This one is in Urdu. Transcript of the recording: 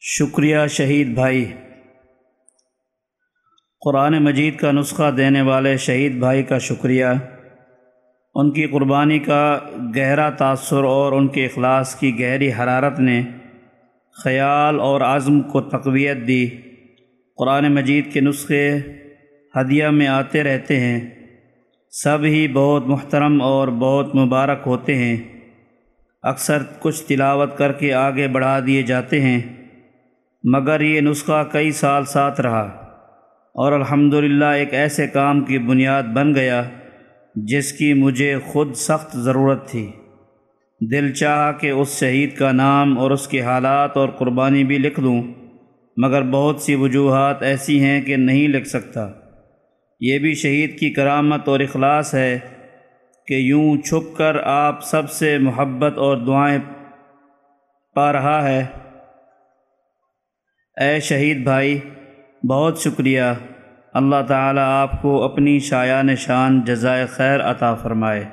شکریہ شہید بھائی۔ قرآن مجید کا نسخہ دینے والے شہید بھائی کا شکریہ۔ ان کی قربانی کا گہرا تاثر اور ان کے اخلاص کی گہری حرارت نے خیال اور عزم کو تقویت دی۔ قرآن مجید کے نسخے ہدیہ میں آتے رہتے ہیں۔ سب ہی بہت محترم اور بہت مبارک ہوتے ہیں۔ اکثر کچھ تلاوت کر کے آگے بڑھا دیے جاتے ہیں۔ مگر یہ نسخہ کئی سال ساتھ رہا اور الحمدللہ ایک ایسے کام کی بنیاد بن گیا جس کی مجھے خود سخت ضرورت تھی۔ دل چاہا کہ اس شہید کا نام اور اس کے حالات اور قربانی بھی لکھ دوں، مگر بہت سی وجوہات ایسی ہیں کہ نہیں لکھ سکتا۔ یہ بھی شہید کی کرامت اور اخلاص ہے کہ یوں چھپ کر آپ سب سے محبت اور دعائیں پا رہا ہے۔ اے شہید بھائی، بہت شکریہ۔ اللہ تعالیٰ آپ کو اپنی شایان شان جزائے خیر عطا فرمائے۔